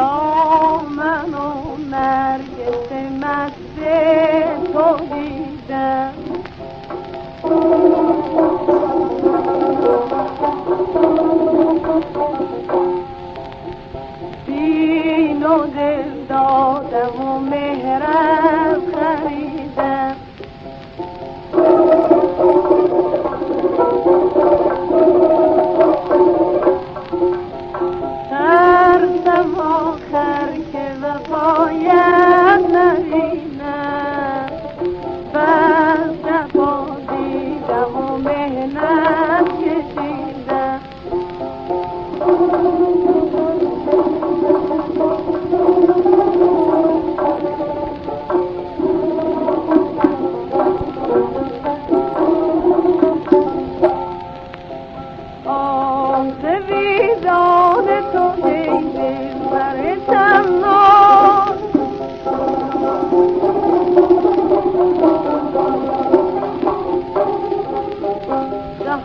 دامن و نرگس مست تو دیدم. دین و دل دادم و مهرم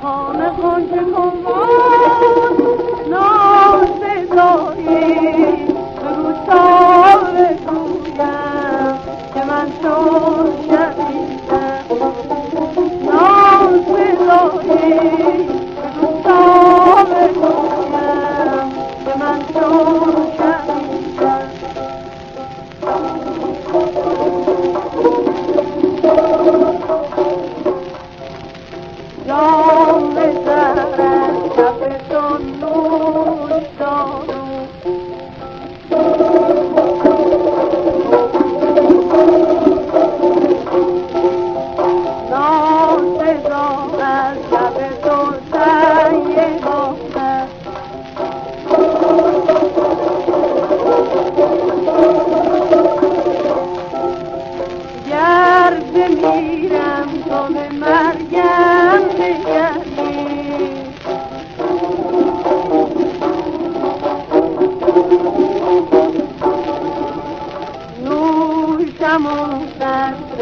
دهان خود کن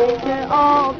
We're all